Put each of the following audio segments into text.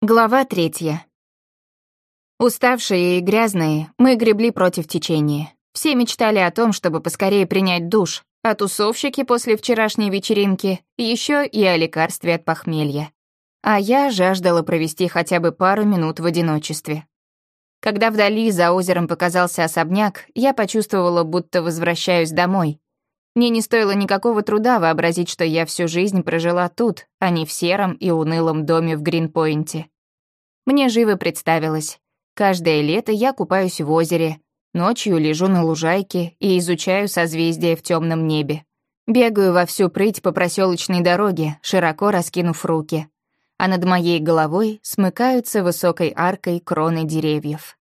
Глава третья. Уставшие и грязные, мы гребли против течения. Все мечтали о том, чтобы поскорее принять душ, а тусовщики после вчерашней вечеринки еще и о лекарстве от похмелья. А я жаждала провести хотя бы пару минут в одиночестве. Когда вдали за озером показался особняк, я почувствовала, будто возвращаюсь домой. Мне не стоило никакого труда вообразить, что я всю жизнь прожила тут, а не в сером и унылом доме в Гринпойнте. Мне живо представилось. Каждое лето я купаюсь в озере, ночью лежу на лужайке и изучаю созвездия в темном небе. Бегаю во всю прыть по проселочной дороге, широко раскинув руки. А над моей головой смыкаются высокой аркой кроны деревьев.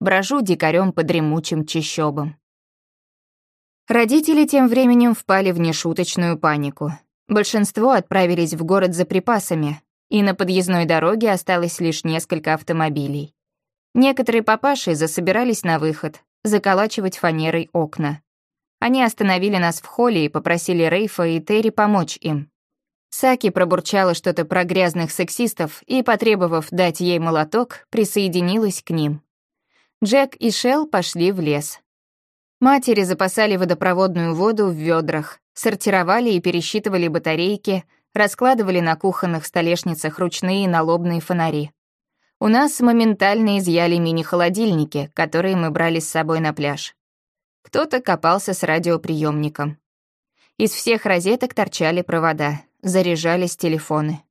Брожу дикарем по дремучим чащобам. Родители тем временем впали в нешуточную панику. Большинство отправились в город за припасами, и на подъездной дороге осталось лишь несколько автомобилей. Некоторые папаши засобирались на выход, заколачивать фанерой окна. Они остановили нас в холле и попросили Рейфа и Терри помочь им. Саки пробурчала что-то про грязных сексистов и, потребовав дать ей молоток, присоединилась к ним. Джек и Шел пошли в лес. Матери запасали водопроводную воду в ведрах, сортировали и пересчитывали батарейки, раскладывали на кухонных столешницах ручные налобные фонари. У нас моментально изъяли мини-холодильники, которые мы брали с собой на пляж. Кто-то копался с радиоприемником. Из всех розеток торчали провода, заряжались телефоны.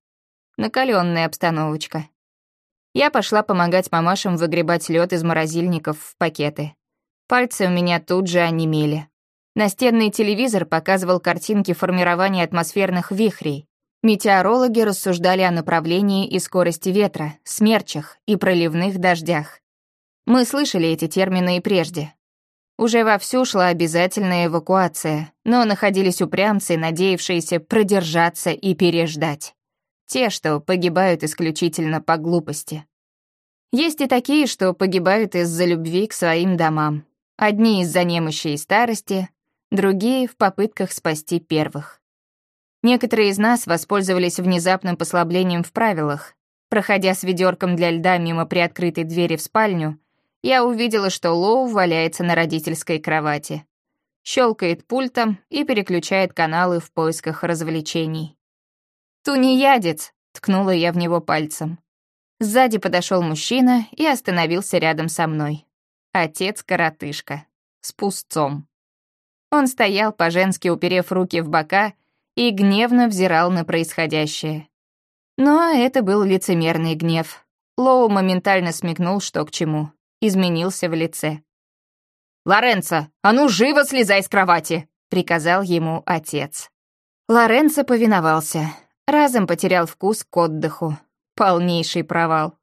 Накалённая обстановочка. Я пошла помогать мамашам выгребать лед из морозильников в пакеты. Пальцы у меня тут же онемели. Настенный телевизор показывал картинки формирования атмосферных вихрей. Метеорологи рассуждали о направлении и скорости ветра, смерчах и проливных дождях. Мы слышали эти термины и прежде. Уже вовсю шла обязательная эвакуация, но находились упрямцы, надеявшиеся продержаться и переждать. Те, что погибают исключительно по глупости. Есть и такие, что погибают из-за любви к своим домам, Одни из-за немощи и старости, другие — в попытках спасти первых. Некоторые из нас воспользовались внезапным послаблением в правилах. Проходя с ведерком для льда мимо приоткрытой двери в спальню, я увидела, что Лоу валяется на родительской кровати. Щелкает пультом и переключает каналы в поисках развлечений. «Тунеядец!» — ткнула я в него пальцем. Сзади подошел мужчина и остановился рядом со мной. Отец-коротышка. С пустцом. Он стоял, по-женски уперев руки в бока, и гневно взирал на происходящее. Но это был лицемерный гнев. Лоу моментально смекнул, что к чему. Изменился в лице. «Лоренцо, а ну живо слезай с кровати!» — приказал ему отец. Лоренцо повиновался. Разом потерял вкус к отдыху. Полнейший провал.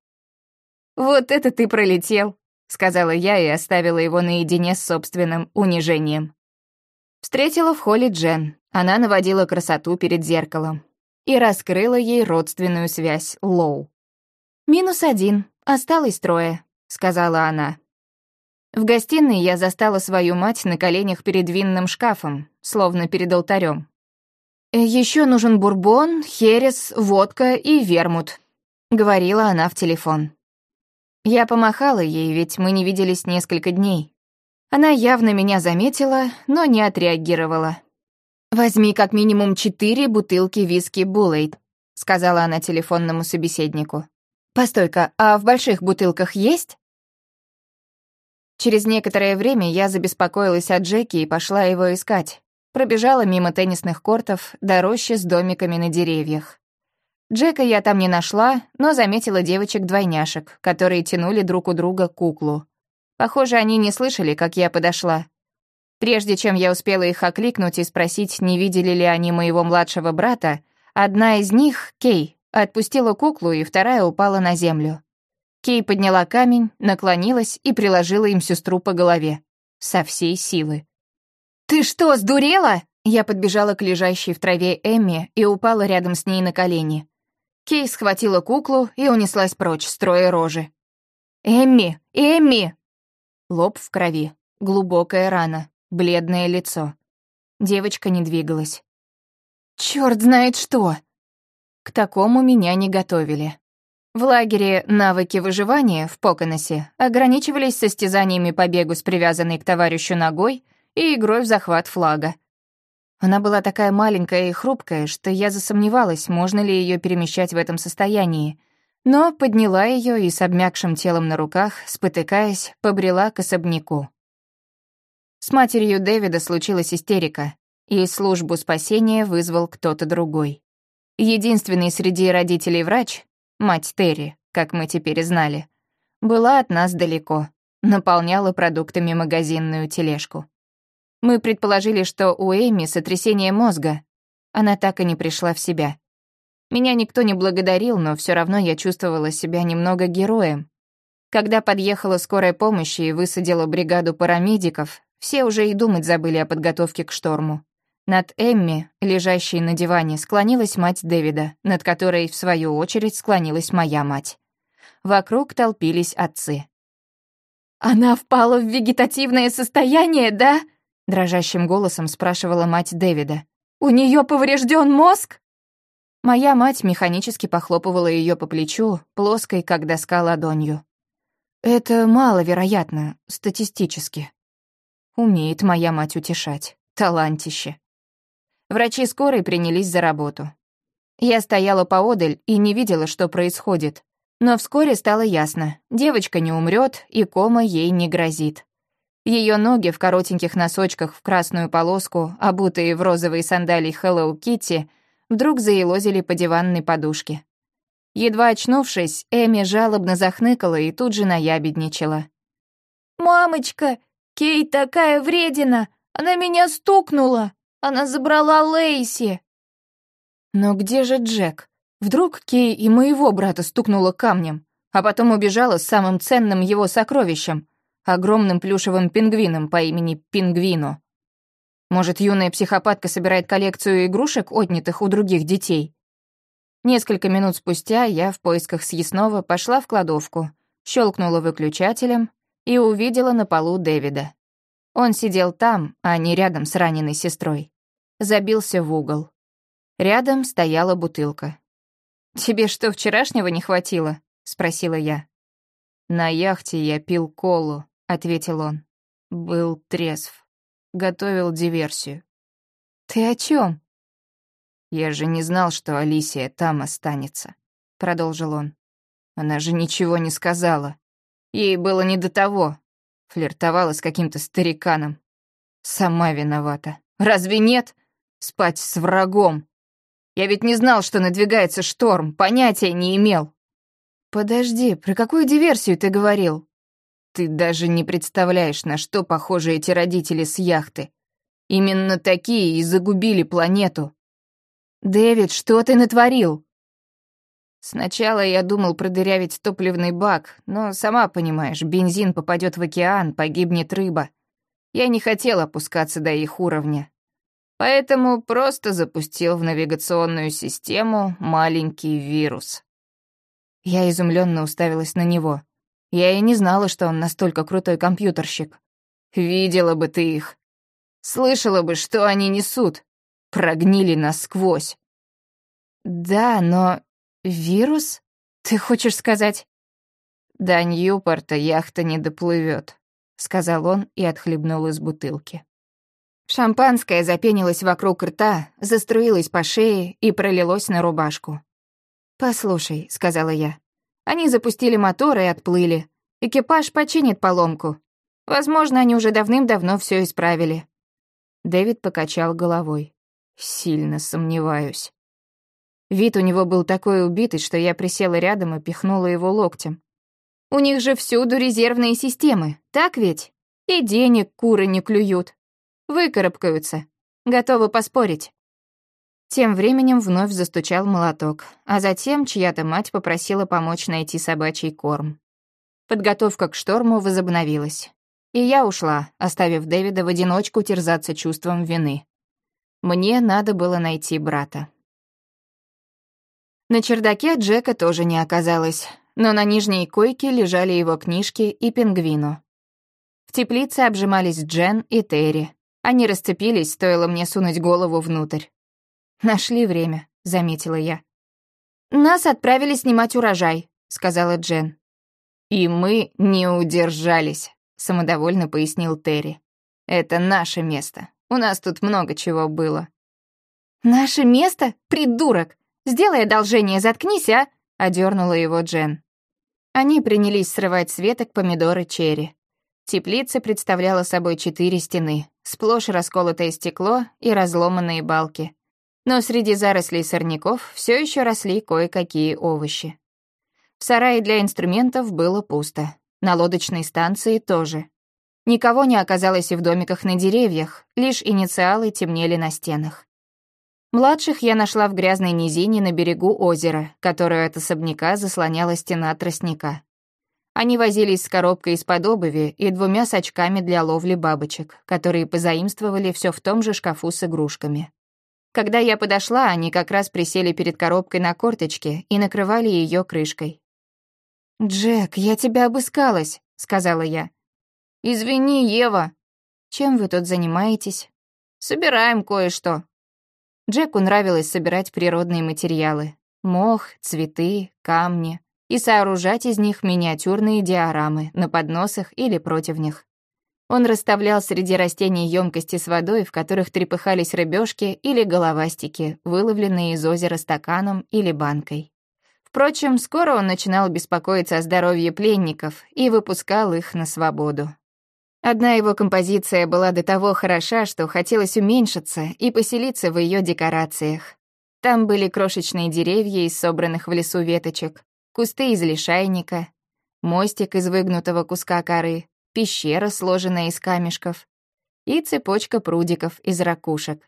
«Вот это ты пролетел!» — сказала я и оставила его наедине с собственным унижением. Встретила в холле Джен. Она наводила красоту перед зеркалом и раскрыла ей родственную связь Лоу. «Минус один, осталось трое», — сказала она. В гостиной я застала свою мать на коленях перед винным шкафом, словно перед алтарем. Еще нужен бурбон, херес, водка и вермут», — говорила она в телефон. Я помахала ей, ведь мы не виделись несколько дней. Она явно меня заметила, но не отреагировала. «Возьми как минимум четыре бутылки виски Буллейт», — сказала она телефонному собеседнику. «Постой-ка, а в больших бутылках есть?» Через некоторое время я забеспокоилась о Джеки и пошла его искать. Пробежала мимо теннисных кортов до рощи с домиками на деревьях. Джека я там не нашла, но заметила девочек-двойняшек, которые тянули друг у друга куклу. Похоже, они не слышали, как я подошла. Прежде чем я успела их окликнуть и спросить, не видели ли они моего младшего брата, одна из них, Кей, отпустила куклу, и вторая упала на землю. Кей подняла камень, наклонилась и приложила им сестру по голове. Со всей силы. «Ты что, сдурела?» Я подбежала к лежащей в траве Эмме и упала рядом с ней на колени. Кей схватила куклу и унеслась прочь, строя рожи. «Эмми! Эмми!» Лоб в крови, глубокая рана, бледное лицо. Девочка не двигалась. «Чёрт знает что!» К такому меня не готовили. В лагере навыки выживания в Поконосе ограничивались состязаниями по бегу с привязанной к товарищу ногой и игрой в захват флага. Она была такая маленькая и хрупкая, что я засомневалась, можно ли ее перемещать в этом состоянии, но подняла ее и с обмякшим телом на руках, спотыкаясь, побрела к особняку. С матерью Дэвида случилась истерика, и службу спасения вызвал кто-то другой. Единственный среди родителей врач, мать Терри, как мы теперь знали, была от нас далеко, наполняла продуктами магазинную тележку. Мы предположили, что у Эми сотрясение мозга. Она так и не пришла в себя. Меня никто не благодарил, но все равно я чувствовала себя немного героем. Когда подъехала скорая помощь и высадила бригаду парамедиков, все уже и думать забыли о подготовке к шторму. Над Эмми, лежащей на диване, склонилась мать Дэвида, над которой, в свою очередь, склонилась моя мать. Вокруг толпились отцы. «Она впала в вегетативное состояние, да?» — дрожащим голосом спрашивала мать Дэвида. «У нее поврежден мозг?» Моя мать механически похлопывала ее по плечу, плоской, как доска ладонью. «Это маловероятно, статистически». Умеет моя мать утешать. Талантище. Врачи скорой принялись за работу. Я стояла поодаль и не видела, что происходит. Но вскоре стало ясно, девочка не умрет и кома ей не грозит. Ее ноги в коротеньких носочках в красную полоску, обутые в розовые сандалии Hello Kitty, вдруг заелозили по диванной подушке. Едва очнувшись, Эми жалобно захныкала и тут же наябедничала. «Мамочка, Кей такая вредина! Она меня стукнула!» Она забрала Лейси!» Но где же Джек? Вдруг Кей и моего брата стукнула камнем, а потом убежала с самым ценным его сокровищем — огромным плюшевым пингвином по имени Пингвину. Может, юная психопатка собирает коллекцию игрушек, отнятых у других детей? Несколько минут спустя я в поисках съестного пошла в кладовку, щелкнула выключателем и увидела на полу Дэвида. Он сидел там, а не рядом с раненой сестрой забился в угол. Рядом стояла бутылка. «Тебе что, вчерашнего не хватило?» — спросила я. «На яхте я пил колу», — ответил он. «Был трезв. Готовил диверсию». «Ты о чем? «Я же не знал, что Алисия там останется», — продолжил он. «Она же ничего не сказала. Ей было не до того. Флиртовала с каким-то стариканом. Сама виновата. Разве нет? Спать с врагом. Я ведь не знал, что надвигается шторм, понятия не имел. Подожди, про какую диверсию ты говорил? Ты даже не представляешь, на что похожи эти родители с яхты. Именно такие и загубили планету. Дэвид, что ты натворил? Сначала я думал продырявить топливный бак, но, сама понимаешь, бензин попадет в океан, погибнет рыба. Я не хотел опускаться до их уровня. Поэтому просто запустил в навигационную систему маленький вирус. Я изумленно уставилась на него. Я и не знала, что он настолько крутой компьютерщик. Видела бы ты их. Слышала бы, что они несут. Прогнили насквозь. Да, но вирус? Ты хочешь сказать? До Ньюпорта яхта не доплывет, сказал он и отхлебнул из бутылки. Шампанское запенилось вокруг рта, заструилось по шее и пролилось на рубашку. «Послушай», — сказала я, — «они запустили мотор и отплыли. Экипаж починит поломку. Возможно, они уже давным-давно все исправили». Дэвид покачал головой. «Сильно сомневаюсь». Вид у него был такой убитый, что я присела рядом и пихнула его локтем. «У них же всюду резервные системы, так ведь? И денег куры не клюют. Выкарабкаются. Готовы поспорить». Тем временем вновь застучал молоток, а затем чья-то мать попросила помочь найти собачий корм. Подготовка к шторму возобновилась. И я ушла, оставив Дэвида в одиночку терзаться чувством вины. Мне надо было найти брата. На чердаке Джека тоже не оказалось, но на нижней койке лежали его книжки и пингвину. В теплице обжимались Джен и Терри, они расцепились, стоило мне сунуть голову внутрь. «Нашли время», — заметила я. «Нас отправили снимать урожай», — сказала Джен. «И мы не удержались», — самодовольно пояснил Терри. «Это наше место. У нас тут много чего было». «Наше место? Придурок! Сделай одолжение, заткнись, а!» — одернула его Джен. Они принялись срывать с помидоры черри. Теплица представляла собой четыре стены, сплошь расколотое стекло и разломанные балки. Но среди зарослей сорняков все еще росли кое-какие овощи. В сарае для инструментов было пусто. На лодочной станции тоже. Никого не оказалось и в домиках на деревьях, лишь инициалы темнели на стенах. Младших я нашла в грязной низине на берегу озера, которую от особняка заслоняла стена тростника. Они возились с коробкой из-под обуви и двумя сачками для ловли бабочек, которые позаимствовали все в том же шкафу с игрушками. Когда я подошла, они как раз присели перед коробкой на корточке и накрывали ее крышкой. «Джек, я тебя обыскалась», — сказала я. «Извини, Ева». «Чем вы тут занимаетесь?» «Собираем кое-что». Джеку нравилось собирать природные материалы. Мох, цветы, камни и сооружать из них миниатюрные диорамы на подносах или противнях. Он расставлял среди растений емкости с водой, в которых трепыхались рыбешки или головастики, выловленные из озера стаканом или банкой. Впрочем, скоро он начинал беспокоиться о здоровье пленников и выпускал их на свободу. Одна его композиция была до того хороша, что хотелось уменьшиться и поселиться в ее декорациях. Там были крошечные деревья из собранных в лесу веточек, кусты из лишайника, мостик из выгнутого куска коры, пещера, сложенная из камешков, и цепочка прудиков из ракушек.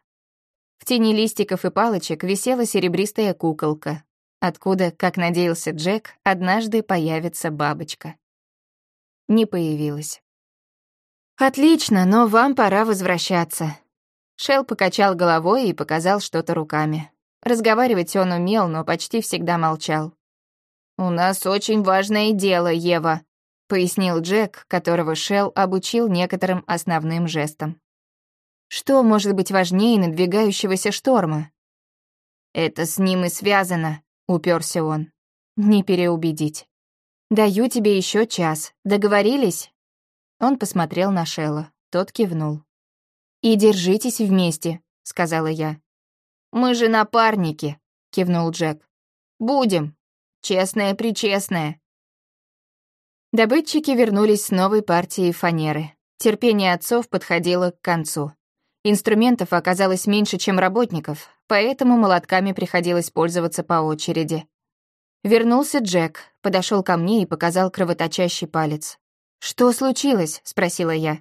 В тени листиков и палочек висела серебристая куколка, откуда, как надеялся Джек, однажды появится бабочка. Не появилась. «Отлично, но вам пора возвращаться». Шел покачал головой и показал что-то руками. Разговаривать он умел, но почти всегда молчал. «У нас очень важное дело, Ева», — пояснил Джек, которого Шелл обучил некоторым основным жестам. «Что может быть важнее надвигающегося шторма?» «Это с ним и связано», — уперся он. «Не переубедить. Даю тебе еще час. Договорились?» Он посмотрел на Шелла. Тот кивнул. «И держитесь вместе», — сказала я. «Мы же напарники», — кивнул Джек. «Будем», Честное-причестное». Добытчики вернулись с новой партией фанеры. Терпение отцов подходило к концу. Инструментов оказалось меньше, чем работников, поэтому молотками приходилось пользоваться по очереди. Вернулся Джек, подошел ко мне и показал кровоточащий палец. «Что случилось?» — спросила я.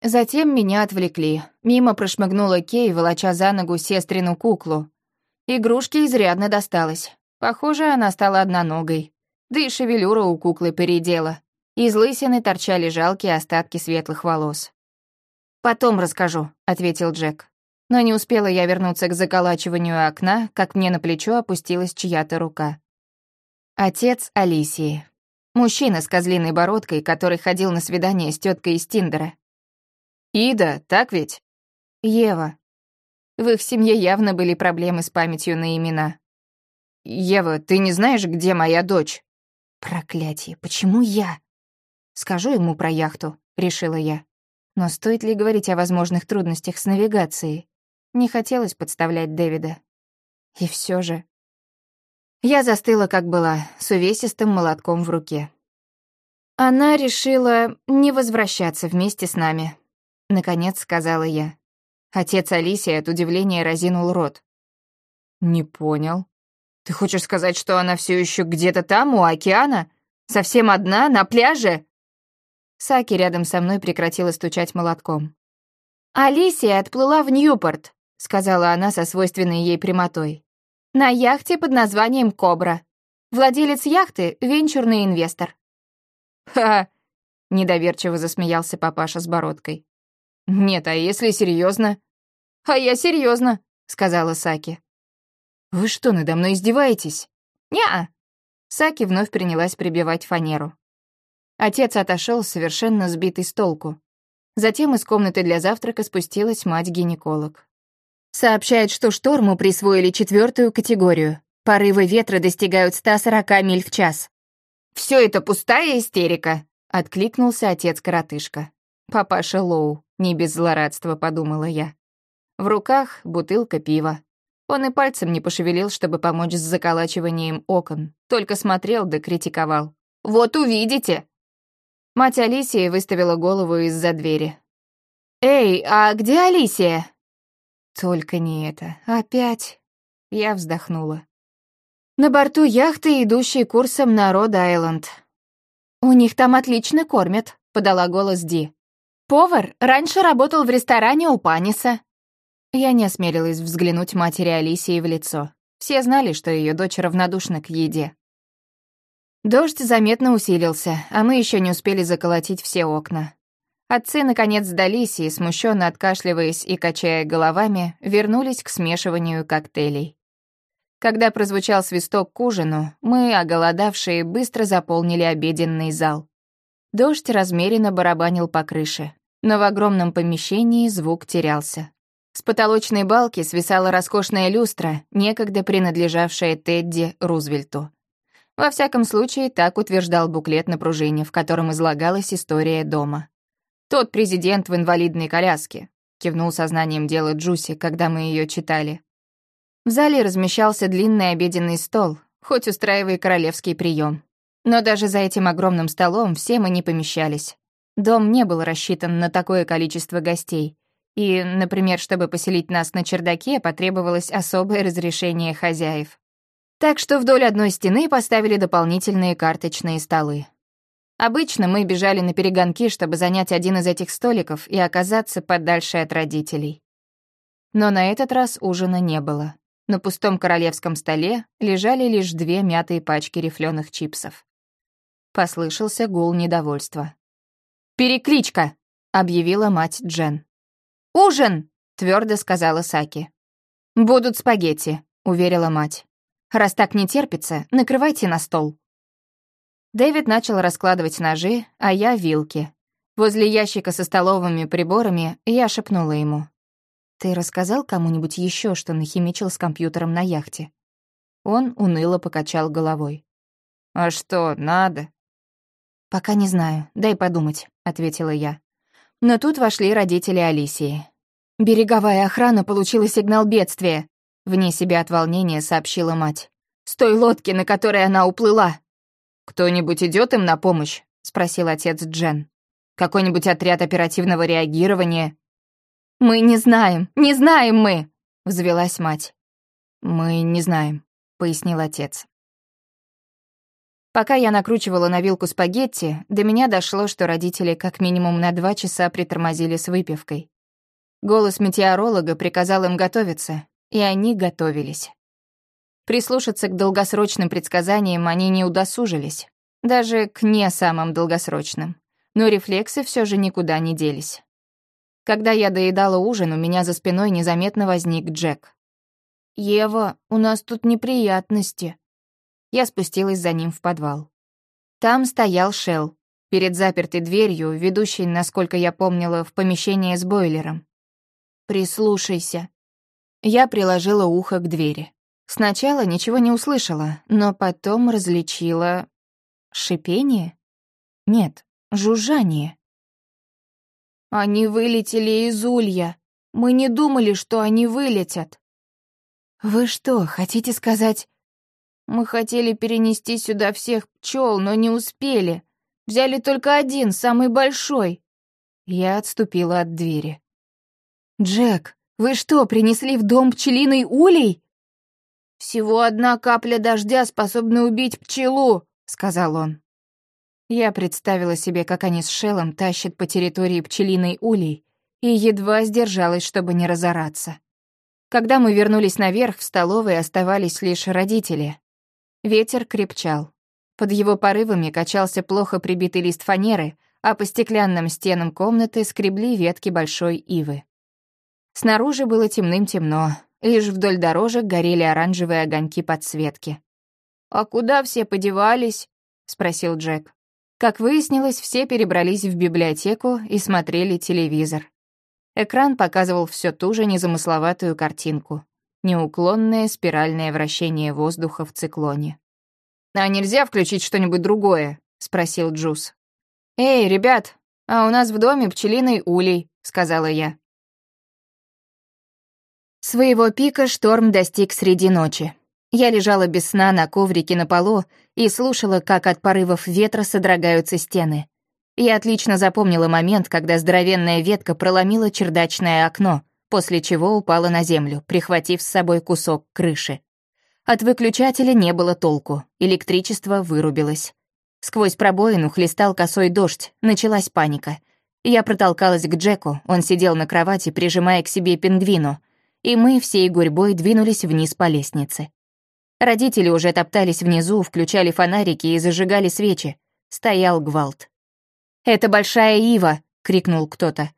Затем меня отвлекли. Мимо прошмыгнула Кей, волоча за ногу сестрину куклу. Игрушке изрядно досталось. Похоже, она стала одноногой. Да и шевелюра у куклы передела. Из лысины торчали жалкие остатки светлых волос. «Потом расскажу», — ответил Джек. Но не успела я вернуться к заколачиванию окна, как мне на плечо опустилась чья-то рука. Отец Алисии. Мужчина с козлиной бородкой, который ходил на свидание с теткой из Тиндера. «Ида, так ведь?» «Ева». В их семье явно были проблемы с памятью на имена. «Ева, ты не знаешь, где моя дочь?» «Проклятие, почему я?» «Скажу ему про яхту», — решила я. Но стоит ли говорить о возможных трудностях с навигацией? Не хотелось подставлять Дэвида. И все же... Я застыла, как была, с увесистым молотком в руке. Она решила не возвращаться вместе с нами. Наконец сказала я. Отец Алисии от удивления разинул рот. «Не понял», ты хочешь сказать, что она все еще где-то там, у океана? Совсем одна, на пляже?» Саки рядом со мной прекратила стучать молотком. «Алисия отплыла в Ньюпорт», — сказала она со свойственной ей прямотой. «На яхте под названием «Кобра». Владелец яхты — венчурный инвестор». «Ха!» — недоверчиво засмеялся папаша с бородкой. «Нет, а если серьезно? «А я серьезно, сказала Саки. «Вы что, надо мной издеваетесь?» «Не-а». Саки вновь принялась прибивать фанеру. Отец отошел совершенно сбитый с толку. Затем из комнаты для завтрака спустилась мать-гинеколог. Сообщает, что шторму присвоили четвертую категорию. Порывы ветра достигают 140 миль в час. Все это пустая истерика», — откликнулся отец-коротышка. «Папаша Лоу», — не без злорадства подумала я. В руках бутылка пива. Он и пальцем не пошевелил, чтобы помочь с заколачиванием окон, только смотрел да критиковал. «Вот увидите!» Мать Алисии выставила голову из-за двери. «Эй, а где Алисия?» «Только не это. Опять...» Я вздохнула. «На борту яхты, идущей курсом на Род-Айленд. У них там отлично кормят», — подала голос Ди. «Повар раньше работал в ресторане у Паниса». Я не осмелилась взглянуть матери Алисии в лицо. Все знали, что ее дочь равнодушна к еде. Дождь заметно усилился, а мы еще не успели заколотить все окна. Отцы, наконец, сдались и, смущенно откашливаясь и качая головами, вернулись к смешиванию коктейлей. Когда прозвучал свисток к ужину, мы, оголодавшие, быстро заполнили обеденный зал. Дождь размеренно барабанил по крыше, но в огромном помещении звук терялся. С потолочной балки свисала роскошная люстра, некогда принадлежавшая Тедди Рузвельту. Во всяком случае, так утверждал буклет на пружине, в котором излагалась история дома. «Тот президент в инвалидной коляске», — кивнул сознанием дела Джуси, когда мы ее читали. В зале размещался длинный обеденный стол, хоть устраивая королевский прием. Но даже за этим огромным столом все мы не помещались. Дом не был рассчитан на такое количество гостей. И, например, чтобы поселить нас на чердаке, потребовалось особое разрешение хозяев. Так что вдоль одной стены поставили дополнительные карточные столы. Обычно мы бежали на перегонки, чтобы занять один из этих столиков и оказаться подальше от родителей. Но на этот раз ужина не было. На пустом королевском столе лежали лишь две мятые пачки рифленых чипсов. Послышался гул недовольства. «Перекличка!» — объявила мать Джен. «Ужин!» — твердо сказала Саки. «Будут спагетти», — уверила мать. «Раз так не терпится, накрывайте на стол». Дэвид начал раскладывать ножи, а я — вилки. Возле ящика со столовыми приборами я шепнула ему. «Ты рассказал кому-нибудь еще, что нахимичил с компьютером на яхте?» Он уныло покачал головой. «А что, надо?» «Пока не знаю, дай подумать», — ответила я. Но тут вошли родители Алисии. «Береговая охрана получила сигнал бедствия», — вне себя от волнения сообщила мать. «С той лодки, на которой она уплыла». «Кто-нибудь идет им на помощь?» — спросил отец Джен. «Какой-нибудь отряд оперативного реагирования?» «Мы не знаем, не знаем мы!» — взвелась мать. «Мы не знаем», — пояснил отец. Пока я накручивала на вилку спагетти, до меня дошло, что родители как минимум на два часа притормозили с выпивкой. Голос метеоролога приказал им готовиться, и они готовились. Прислушаться к долгосрочным предсказаниям они не удосужились, даже к не самым долгосрочным, но рефлексы все же никуда не делись. Когда я доедала ужин, у меня за спиной незаметно возник Джек. «Ева, у нас тут неприятности». Я спустилась за ним в подвал. Там стоял Шелл, перед запертой дверью, ведущей, насколько я помнила, в помещение с бойлером. «Прислушайся». Я приложила ухо к двери. Сначала ничего не услышала, но потом различила... Шипение? Нет, жужжание. «Они вылетели из улья. Мы не думали, что они вылетят». «Вы что, хотите сказать...» «Мы хотели перенести сюда всех пчел, но не успели. Взяли только один, самый большой». Я отступила от двери. «Джек, вы что, принесли в дом пчелиный улей?» «Всего одна капля дождя способна убить пчелу», — сказал он. Я представила себе, как они с Шеллом тащат по территории пчелиной улей, и едва сдержалась, чтобы не разораться. Когда мы вернулись наверх, в столовой оставались лишь родители. Ветер крепчал. Под его порывами качался плохо прибитый лист фанеры, а по стеклянным стенам комнаты скребли ветки большой ивы. Снаружи было темным-темно, Лишь вдоль дорожек горели оранжевые огоньки подсветки. «А куда все подевались?» — спросил Джек. Как выяснилось, все перебрались в библиотеку и смотрели телевизор. Экран показывал все ту же незамысловатую картинку. Неуклонное спиральное вращение воздуха в циклоне. «А нельзя включить что-нибудь другое?» — спросил Джуз. «Эй, ребят, а у нас в доме пчелиный улей», — сказала я. Своего пика шторм достиг среди ночи. Я лежала без сна на коврике на полу и слушала, как от порывов ветра содрогаются стены. Я отлично запомнила момент, когда здоровенная ветка проломила чердачное окно, после чего упала на землю, прихватив с собой кусок крыши. От выключателя не было толку, электричество вырубилось. Сквозь пробоину хлестал косой дождь, началась паника. Я протолкалась к Джеку, он сидел на кровати, прижимая к себе пингвину, и мы всей гурьбой двинулись вниз по лестнице. Родители уже топтались внизу, включали фонарики и зажигали свечи. Стоял гвалт. «Это большая ива!» — крикнул кто-то.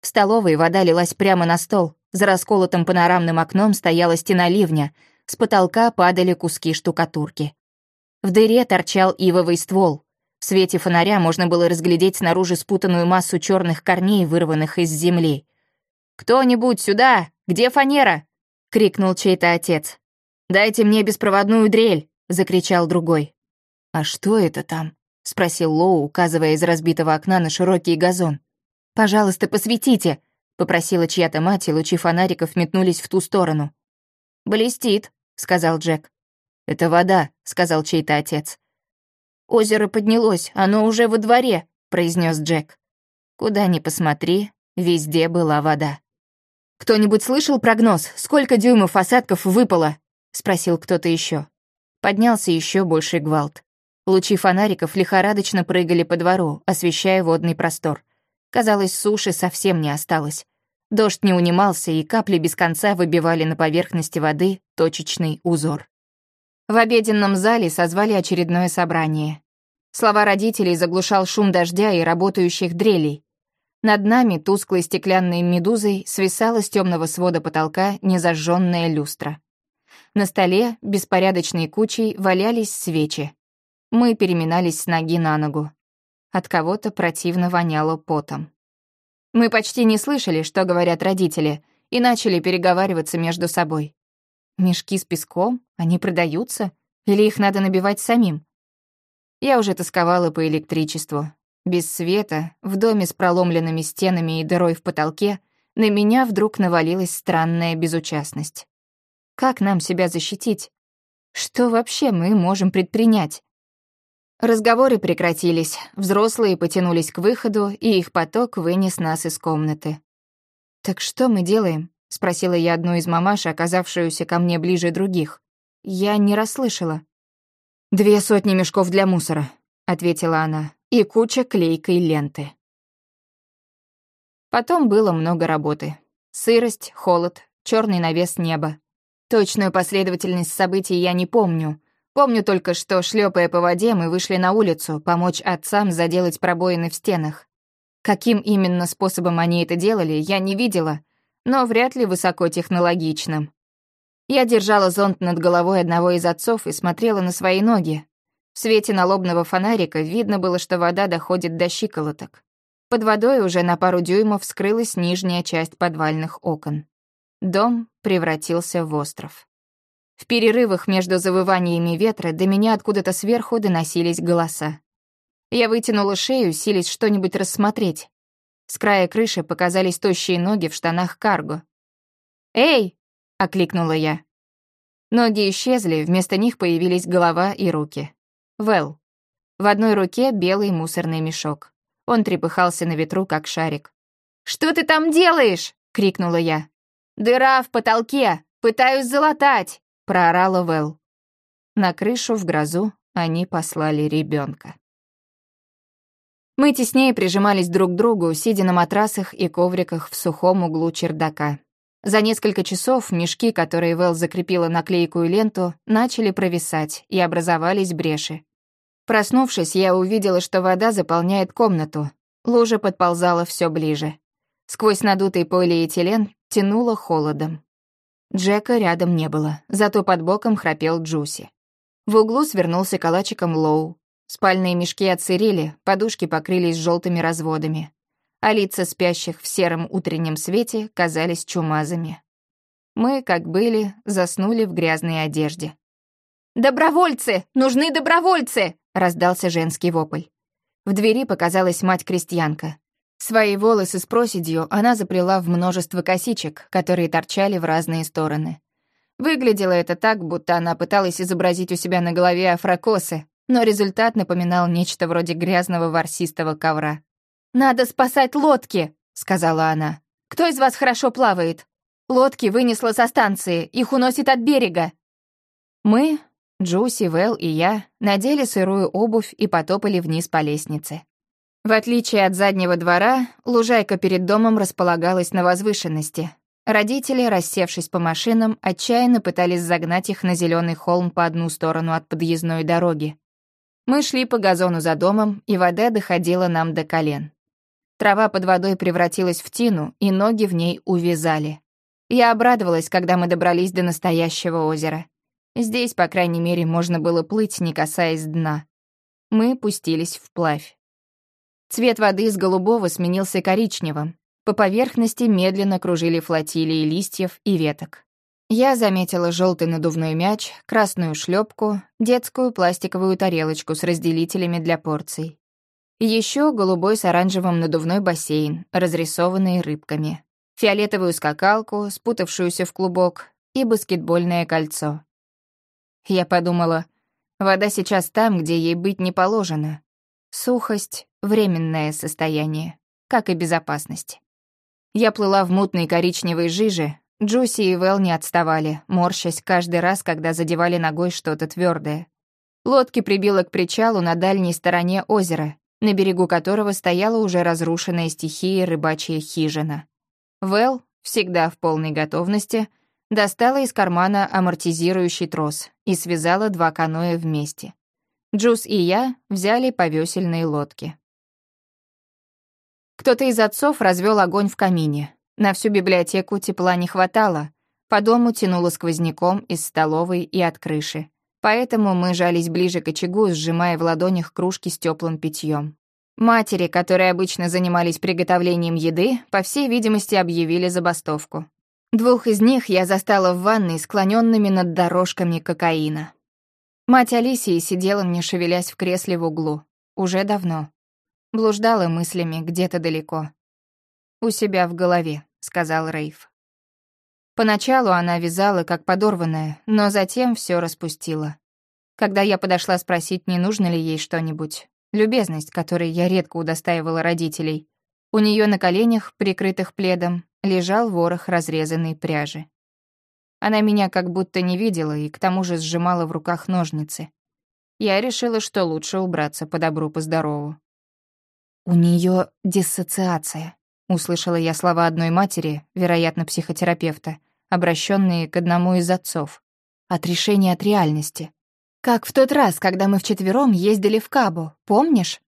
В столовой вода лилась прямо на стол. За расколотым панорамным окном стояла стена ливня. С потолка падали куски штукатурки. В дыре торчал ивовый ствол. В свете фонаря можно было разглядеть снаружи спутанную массу черных корней, вырванных из земли. «Кто-нибудь сюда! Где фанера?» — крикнул чей-то отец. «Дайте мне беспроводную дрель!» — закричал другой. «А что это там?» — спросил Лоу, указывая из разбитого окна на широкий газон. «Пожалуйста, посветите!» — попросила чья-то мать, и лучи фонариков метнулись в ту сторону. «Блестит», — сказал Джек. «Это вода», — сказал чей-то отец. «Озеро поднялось, оно уже во дворе», — произнес Джек. Куда ни посмотри, везде была вода. «Кто-нибудь слышал прогноз? Сколько дюймов осадков выпало?» — спросил кто-то еще. Поднялся еще больший гвалт. Лучи фонариков лихорадочно прыгали по двору, освещая водный простор. Казалось, суши совсем не осталось. Дождь не унимался, и капли без конца выбивали на поверхности воды точечный узор. В обеденном зале созвали очередное собрание. Слова родителей заглушал шум дождя и работающих дрелей. Над нами тусклой стеклянной медузой свисала с темного свода потолка незажженная люстра. На столе беспорядочной кучей валялись свечи. Мы переминались с ноги на ногу. От кого-то противно воняло потом. Мы почти не слышали, что говорят родители, и начали переговариваться между собой. Мешки с песком? Они продаются? Или их надо набивать самим? Я уже тосковала по электричеству. Без света, в доме с проломленными стенами и дырой в потолке, на меня вдруг навалилась странная безучастность. Как нам себя защитить? Что вообще мы можем предпринять? Разговоры прекратились, взрослые потянулись к выходу, и их поток вынес нас из комнаты. «Так что мы делаем?» — спросила я одну из мамаш, оказавшуюся ко мне ближе других. Я не расслышала. «Две сотни мешков для мусора», — ответила она, «и куча клейкой ленты». Потом было много работы. Сырость, холод, черный навес неба. Точную последовательность событий я не помню. Помню только, что, шлепая по воде, мы вышли на улицу помочь отцам заделать пробоины в стенах. Каким именно способом они это делали, я не видела, но вряд ли высокотехнологичным. Я держала зонт над головой одного из отцов и смотрела на свои ноги. В свете налобного фонарика видно было, что вода доходит до щиколоток. Под водой уже на пару дюймов скрылась нижняя часть подвальных окон. Дом превратился в остров. В перерывах между завываниями ветра до меня откуда-то сверху доносились голоса. Я вытянула шею, силясь что-нибудь рассмотреть. С края крыши показались тощие ноги в штанах карго. «Эй!» — окликнула я. Ноги исчезли, вместо них появились голова и руки. Вэл. В одной руке белый мусорный мешок. Он трепыхался на ветру, как шарик. «Что ты там делаешь?» — крикнула я. «Дыра в потолке! Пытаюсь залатать!» — проорала Вэл. На крышу в грозу они послали ребенка. Мы теснее прижимались друг к другу, сидя на матрасах и ковриках в сухом углу чердака. За несколько часов мешки, которые Вэл закрепила на клейкую ленту, начали провисать, и образовались бреши. Проснувшись, я увидела, что вода заполняет комнату. Лужа подползала все ближе. Сквозь надутый полиэтилен тянуло холодом. Джека рядом не было, зато под боком храпел Джуси. В углу свернулся калачиком Лоу, Спальные мешки отсырели, подушки покрылись желтыми разводами, а лица спящих в сером утреннем свете казались чумазами. Мы, как были, заснули в грязной одежде. «Добровольцы! Нужны добровольцы!» — раздался женский вопль. В двери показалась мать-крестьянка. Свои волосы с проседью она заплела в множество косичек, которые торчали в разные стороны. Выглядело это так, будто она пыталась изобразить у себя на голове афрокосы, но результат напоминал нечто вроде грязного ворсистого ковра. «Надо спасать лодки!» — сказала она. «Кто из вас хорошо плавает? Лодки вынесло со станции, их уносит от берега». Мы, Джуси, Вэл и я надели сырую обувь и потопали вниз по лестнице. В отличие от заднего двора, лужайка перед домом располагалась на возвышенности. Родители, рассевшись по машинам, отчаянно пытались загнать их на зеленый холм по одну сторону от подъездной дороги. Мы шли по газону за домом, и вода доходила нам до колен. Трава под водой превратилась в тину, и ноги в ней увязали. Я обрадовалась, когда мы добрались до настоящего озера. Здесь, по крайней мере, можно было плыть, не касаясь дна. Мы пустились вплавь. Цвет воды с голубого сменился коричневым. По поверхности медленно кружили флотилии листьев и веток. Я заметила желтый надувной мяч, красную шлепку, детскую пластиковую тарелочку с разделителями для порций. Еще голубой с оранжевым надувной бассейн, разрисованный рыбками. Фиолетовую скакалку, спутавшуюся в клубок, и баскетбольное кольцо. Я подумала, вода сейчас там, где ей быть не положено. Сухость — временное состояние, как и безопасность. Я плыла в мутной коричневой жиже, Джуси и Вэл не отставали, морщась каждый раз, когда задевали ногой что-то твердое. Лодки прибило к причалу на дальней стороне озера, на берегу которого стояла уже разрушенная стихией рыбачья хижина. Вэл, всегда в полной готовности, Достала из кармана амортизирующий трос и связала два каноэ вместе. Джуз и я взяли по весельной лодке. Кто-то из отцов развел огонь в камине. На всю библиотеку тепла не хватало. По дому тянуло сквозняком из столовой и от крыши. Поэтому мы жались ближе к очагу, сжимая в ладонях кружки с теплым питьем. Матери, которые обычно занимались приготовлением еды, по всей видимости, объявили забастовку. Двух из них я застала в ванной, склоненными над дорожками кокаина. Мать Алисии сидела, не шевелясь в кресле в углу. Уже давно. Блуждала мыслями где-то далеко. «У себя в голове», — сказал Рейв. Поначалу она вязала, как подорванная, но затем все распустила. Когда я подошла спросить, не нужно ли ей что-нибудь, любезность, которой я редко удостаивала родителей, у нее на коленях, прикрытых пледом, лежал ворох разрезанной пряжи. Она меня как будто не видела и к тому же сжимала в руках ножницы. Я решила, что лучше убраться по добру, по здорову. «У нее диссоциация», — услышала я слова одной матери, вероятно, психотерапевта, обращенные к одному из отцов. «Отрешение от реальности. Как в тот раз, когда мы вчетвером ездили в Кабу, помнишь?»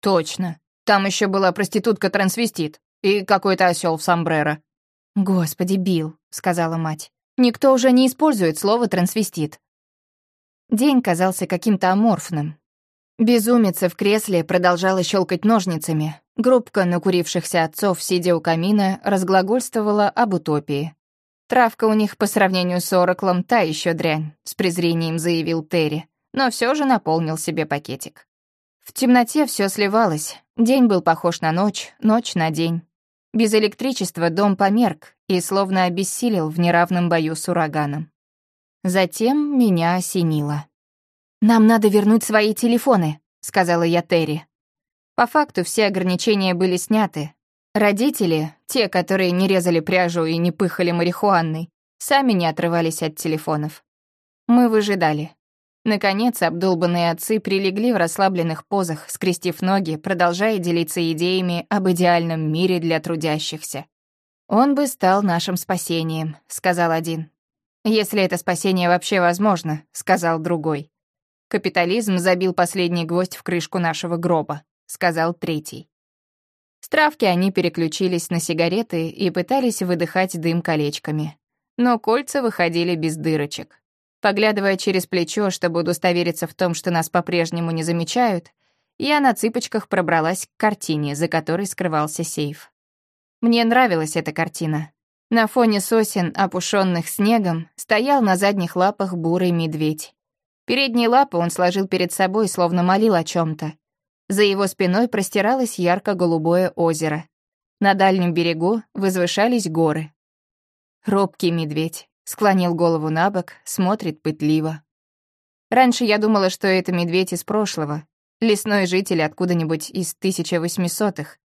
«Точно. Там еще была проститутка-трансвестит. И какой-то осел в сомбреро». «Господи, Билл», — сказала мать, — «никто уже не использует слово «трансвестит». День казался каким-то аморфным. Безумица в кресле продолжала щелкать ножницами. Группка накурившихся отцов, сидя у камина, разглагольствовала об утопии. «Травка у них по сравнению с Ораклом та еще дрянь», — с презрением заявил Терри, но все же наполнил себе пакетик. В темноте все сливалось. День был похож на ночь, ночь на день. Без электричества дом померк и словно обессилел в неравном бою с ураганом. Затем меня осенило. «Нам надо вернуть свои телефоны», — сказала я Терри. По факту все ограничения были сняты. Родители, те, которые не резали пряжу и не пыхали марихуаной, сами не отрывались от телефонов. Мы выжидали. Наконец, обдолбанные отцы прилегли в расслабленных позах, скрестив ноги, продолжая делиться идеями об идеальном мире для трудящихся. «Он бы стал нашим спасением», — сказал один. «Если это спасение вообще возможно», — сказал другой. «Капитализм забил последний гвоздь в крышку нашего гроба», — сказал третий. С травки они переключились на сигареты и пытались выдыхать дым колечками. Но кольца выходили без дырочек. Поглядывая через плечо, чтобы удостовериться в том, что нас по-прежнему не замечают, я на цыпочках пробралась к картине, за которой скрывался сейф. Мне нравилась эта картина. На фоне сосен, опушенных снегом, стоял на задних лапах бурый медведь. Передние лапы он сложил перед собой, словно молил о чем то За его спиной простиралось ярко-голубое озеро. На дальнем берегу возвышались горы. Робкий медведь склонил голову на бок, смотрит пытливо. Раньше я думала, что это медведь из прошлого, лесной житель откуда-нибудь из 1800-х.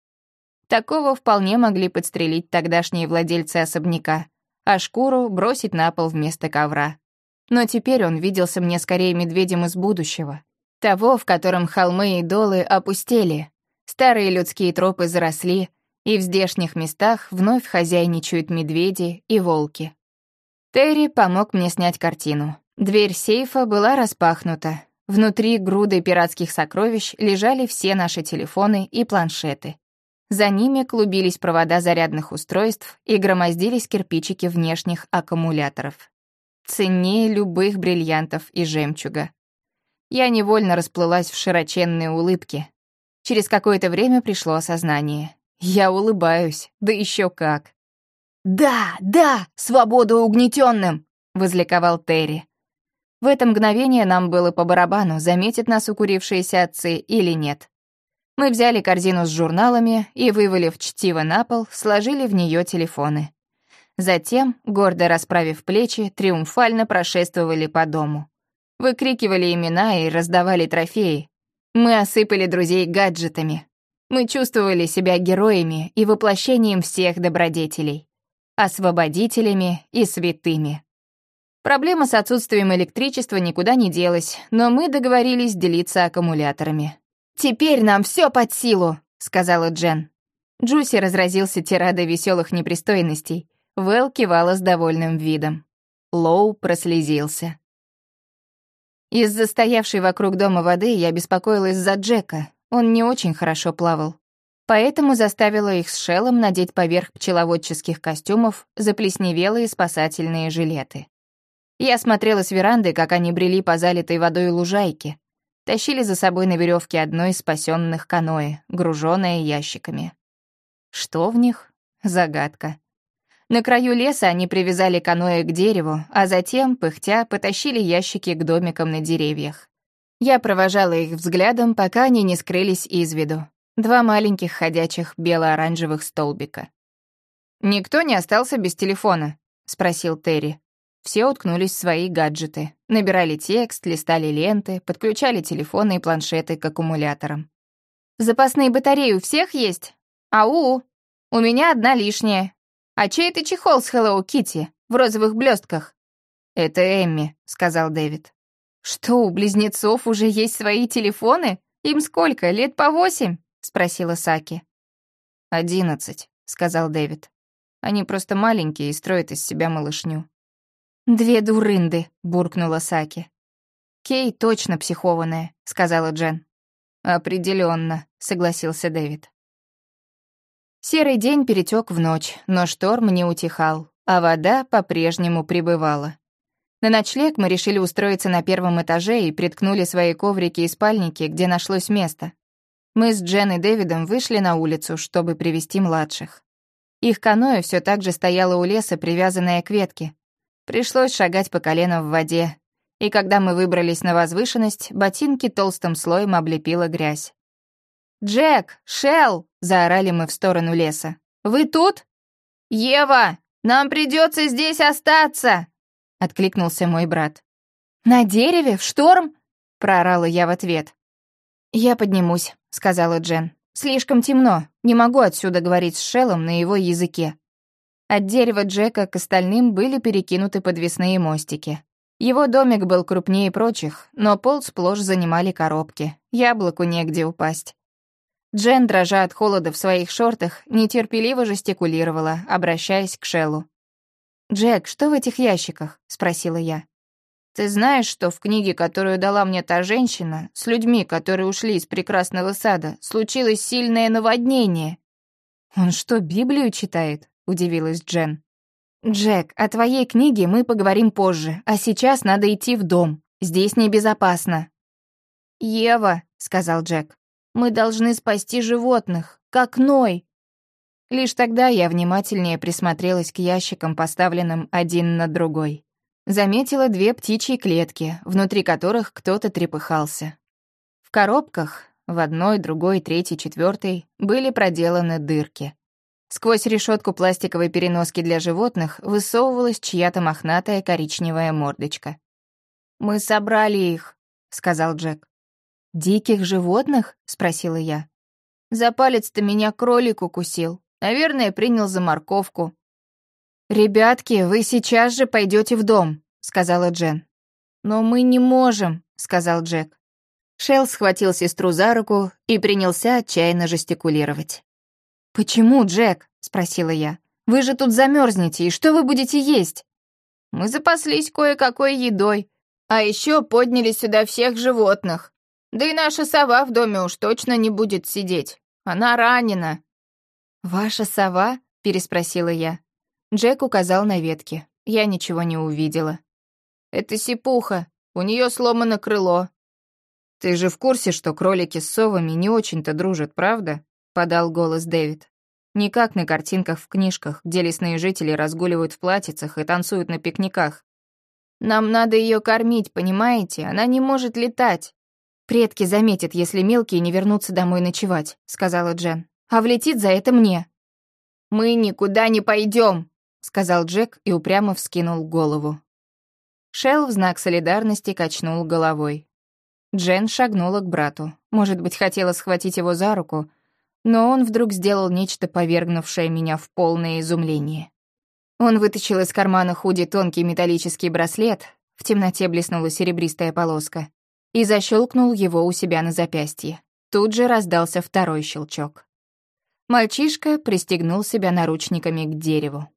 Такого вполне могли подстрелить тогдашние владельцы особняка, а шкуру бросить на пол вместо ковра. Но теперь он виделся мне скорее медведем из будущего. Того, в котором холмы и долы опустели, старые людские тропы заросли, и в здешних местах вновь хозяйничают медведи и волки. Терри помог мне снять картину. Дверь сейфа была распахнута. Внутри груды пиратских сокровищ лежали все наши телефоны и планшеты. За ними клубились провода зарядных устройств и громоздились кирпичики внешних аккумуляторов. Ценнее любых бриллиантов и жемчуга. Я невольно расплылась в широченные улыбки. Через какое-то время пришло осознание. Я улыбаюсь, да еще как. «Да, да, свободу угнетенным!» — возликовал Терри. В это мгновение нам было по барабану, заметят нас укурившиеся отцы или нет. Мы взяли корзину с журналами и, вывалив чтиво на пол, сложили в нее телефоны. Затем, гордо расправив плечи, триумфально прошествовали по дому. Выкрикивали имена и раздавали трофеи. Мы осыпали друзей гаджетами. Мы чувствовали себя героями и воплощением всех добродетелей. Освободителями и святыми. Проблема с отсутствием электричества никуда не делась, но мы договорились делиться аккумуляторами. «Теперь нам все под силу», — сказала Джен. Джуси разразился тирадой веселых непристойностей. Вэл кивала с довольным видом. Лоу прослезился. Из-за стоявшей вокруг дома воды я беспокоилась за Джека. Он не очень хорошо плавал. Поэтому заставила их с Шеллом надеть поверх пчеловодческих костюмов заплесневелые спасательные жилеты. Я смотрела с веранды, как они брели по залитой водой лужайке тащили за собой на веревке одно из спасенных каноэ, груженное ящиками. Что в них? Загадка. На краю леса они привязали каноэ к дереву, а затем, пыхтя, потащили ящики к домикам на деревьях. Я провожала их взглядом, пока они не скрылись из виду. Два маленьких ходячих бело-оранжевых столбика. «Никто не остался без телефона?» — спросил Терри. Все уткнулись в свои гаджеты. Набирали текст, листали ленты, подключали телефоны и планшеты к аккумуляторам. «Запасные батареи у всех есть? Ау! У меня одна лишняя. А чей это чехол с Hello Kitty в розовых блестках? «Это Эмми», — сказал Дэвид. «Что, у близнецов уже есть свои телефоны? Им сколько, лет по восемь?» — спросила Саки. «Одиннадцать», — сказал Дэвид. «Они просто маленькие и строят из себя малышню». «Две дурынды», — буркнула Саки. «Кей точно психованная», — сказала Джен. Определенно, согласился Дэвид. Серый день перетек в ночь, но шторм не утихал, а вода по-прежнему прибывала. На ночлег мы решили устроиться на первом этаже и приткнули свои коврики и спальники, где нашлось место. Мы с Джен и Дэвидом вышли на улицу, чтобы привести младших. Их каноэ все так же стояло у леса, привязанное к ветке, Пришлось шагать по колено в воде, и когда мы выбрались на возвышенность, ботинки толстым слоем облепила грязь. «Джек! Шелл!» — заорали мы в сторону леса. «Вы тут?» «Ева! Нам придется здесь остаться!» — откликнулся мой брат. «На дереве? В шторм?» — проорала я в ответ. «Я поднимусь», — сказала Джен. «Слишком темно. Не могу отсюда говорить с Шеллом на его языке». От дерева Джека к остальным были перекинуты подвесные мостики. Его домик был крупнее прочих, но пол сплошь занимали коробки. Яблоку негде упасть. Джен, дрожа от холода в своих шортах, нетерпеливо жестикулировала, обращаясь к Шеллу. «Джек, что в этих ящиках?» — спросила я. «Ты знаешь, что в книге, которую дала мне та женщина, с людьми, которые ушли из прекрасного сада, случилось сильное наводнение?» «Он что, Библию читает?» — удивилась Джен. «Джек, о твоей книге мы поговорим позже, а сейчас надо идти в дом. Здесь небезопасно». «Ева», — сказал Джек, — «мы должны спасти животных, как Ной». Лишь тогда я внимательнее присмотрелась к ящикам, поставленным один на другой. Заметила две птичьи клетки, внутри которых кто-то трепыхался. В коробках, в одной, другой, третьей, четвертой, были проделаны дырки. Сквозь решетку пластиковой переноски для животных высовывалась чья-то мохнатая коричневая мордочка. «Мы собрали их», — сказал Джек. «Диких животных?» — спросила я. «За палец-то меня кролик укусил. Наверное, принял за морковку». «Ребятки, вы сейчас же пойдете в дом», — сказала Джен. «Но мы не можем», — сказал Джек. Шелл схватил сестру за руку и принялся отчаянно жестикулировать. «Почему, Джек?» — спросила я. «Вы же тут замерзнете, и что вы будете есть?» «Мы запаслись кое-какой едой, а еще подняли сюда всех животных. Да и наша сова в доме уж точно не будет сидеть. Она ранена». «Ваша сова?» — переспросила я. Джек указал на ветки. Я ничего не увидела. «Это сипуха. У нее сломано крыло». «Ты же в курсе, что кролики с совами не очень-то дружат, правда?» подал голос Дэвид. Не как на картинках в книжках, где лесные жители разгуливают в платьицах и танцуют на пикниках. Нам надо ее кормить, понимаете? Она не может летать. Предки заметят, если мелкие не вернутся домой ночевать, сказала Джен. А влетит за это мне. Мы никуда не пойдем, сказал Джек и упрямо вскинул голову. Шел в знак солидарности качнул головой. Джен шагнула к брату. Может быть, хотела схватить его за руку, но он вдруг сделал нечто, повергнувшее меня в полное изумление. Он вытащил из кармана худи тонкий металлический браслет, в темноте блеснула серебристая полоска, и защелкнул его у себя на запястье. Тут же раздался второй щелчок. Мальчишка пристегнул себя наручниками к дереву.